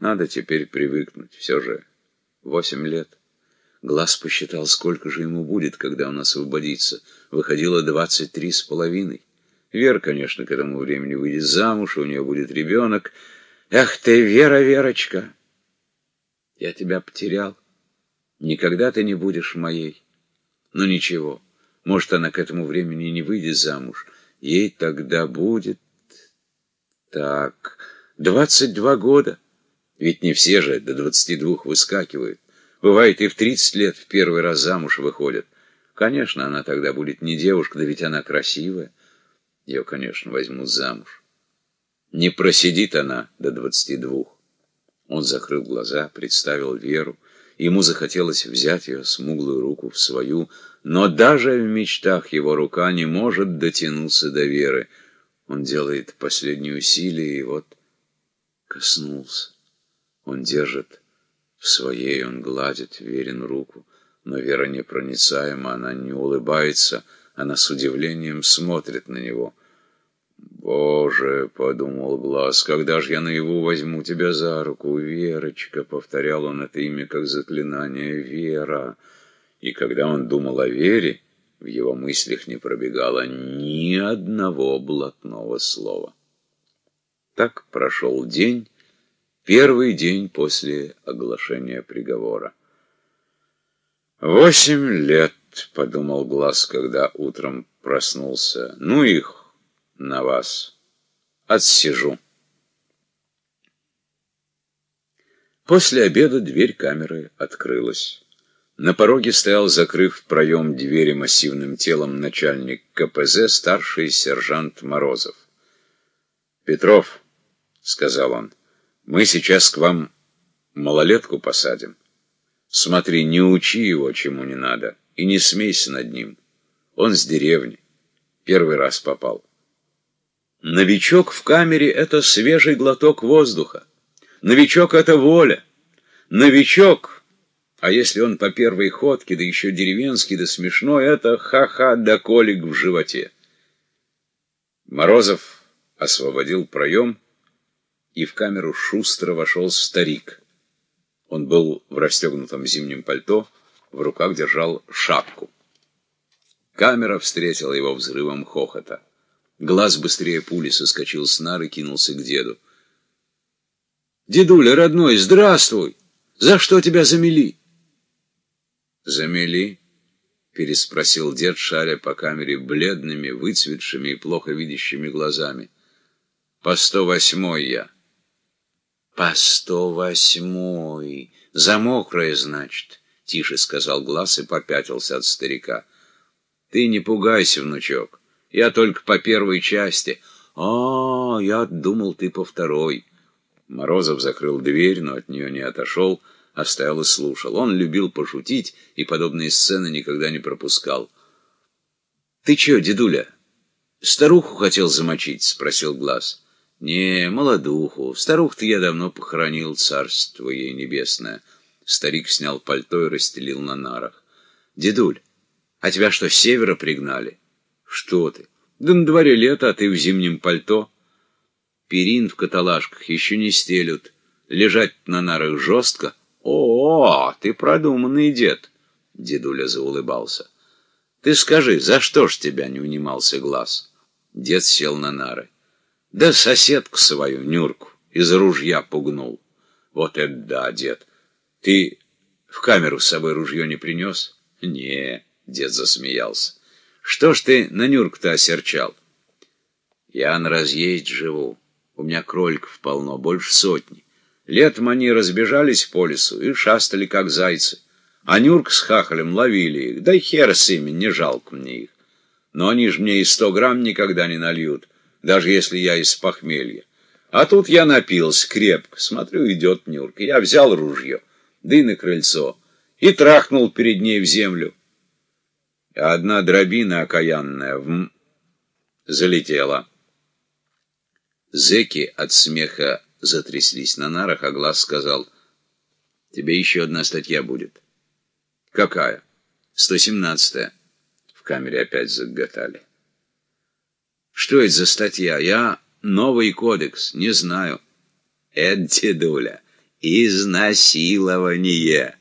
Надо теперь привыкнуть, все же восемь лет. Глаз посчитал, сколько же ему будет, когда он освободится. Выходило двадцать три с половиной. Вера, конечно, к этому времени выйдет замуж, у нее будет ребенок. Эх ты, Вера, Верочка! Я тебя потерял. Никогда ты не будешь моей. Но ничего, может, она к этому времени не выйдет замуж. Ей тогда будет... Так, двадцать два года. Ведь не все же до двадцати двух выскакивают. Бывает, и в тридцать лет в первый раз замуж выходят. Конечно, она тогда будет не девушка, да ведь она красивая. Ее, конечно, возьмут замуж. Не просидит она до двадцати двух. Он закрыл глаза, представил Веру. Ему захотелось взять ее смуглую руку в свою, но даже в мечтах его рука не может дотянуться до Веры. Он делает последние усилия и вот коснулся. Он держит в своей, он гладит Верин руку, но Вера непроницаема, она не улыбается, она с удивлением смотрит на него. «Боже!» — подумал Глаз, — «когда же я наяву возьму тебя за руку, Верочка?» — повторял он это имя как заклинание «Вера». И когда он думал о Вере, в его мыслях не пробегало ни одного блатного слова. Так прошел день, Первый день после оглашения приговора. «Восемь лет», — подумал Глаз, когда утром проснулся. «Ну их на вас. Отсижу». После обеда дверь камеры открылась. На пороге стоял, закрыв проем двери массивным телом начальник КПЗ, старший сержант Морозов. «Петров», — сказал он, — мы сейчас к вам малолетку посадим. Смотри, не учи его, чему не надо, и не смейся над ним. Он с деревни. Первый раз попал. Новичок в камере — это свежий глоток воздуха. Новичок — это воля. Новичок, а если он по первой ходке, да еще деревенский, да смешной, это ха-ха да колик в животе. Морозов освободил проем, и в камеру шустро вошел старик. Он был в расстегнутом зимнем пальто, в руках держал шапку. Камера встретила его взрывом хохота. Глаз быстрее пули соскочил с нары и кинулся к деду. «Дедуля, родной, здравствуй! За что тебя замели?» «Замели?» — переспросил дед, шаря по камере бледными, выцветшими и плохо видящими глазами. «По сто восьмой я». «По сто восьмой. За мокрое, значит», — тише сказал Глаз и попятился от старика. «Ты не пугайся, внучок. Я только по первой части. А, я думал, ты по второй». Морозов закрыл дверь, но от нее не отошел, а стоял и слушал. Он любил пошутить и подобные сцены никогда не пропускал. «Ты че, дедуля, старуху хотел замочить?» — спросил Глаз. «Не, молодуху. Старух-то я давно похоронил, царство ей небесное». Старик снял пальто и расстелил на нарах. «Дедуль, а тебя что, с севера пригнали?» «Что ты? Да на дворе лето, а ты в зимнем пальто». «Перин в каталажках еще не стелют. Лежать на нарах жестко». «О, ты продуманный дед!» Дедуля заулыбался. «Ты скажи, за что ж тебя не унимался глаз?» Дед сел на нары. Да соседку свою, Нюрку, из ружья пугнул. Вот это да, дед. Ты в камеру с собой ружье не принес? Не, дед засмеялся. Что ж ты на Нюрку-то осерчал? Я на разъезд живу. У меня кроликов полно, больше сотни. Летом они разбежались по лесу и шастали, как зайцы. А Нюрк с Хахалем ловили их. Да и хер с ими, не жалко мне их. Но они ж мне и сто грамм никогда не нальют даже если я из похмелья. А тут я напился крепко, смотрю, идет Нюрка. Я взял ружье, да и на крыльцо, и трахнул перед ней в землю. Одна дробина окаянная в залетела. Зеки от смеха затряслись на нарах, а глаз сказал, «Тебе еще одна статья будет». «Какая?» «Сто семнадцатая». В камере опять заготали. Что это за статья? Я новый кодекс, не знаю. Это, дедуля, Изнасилование.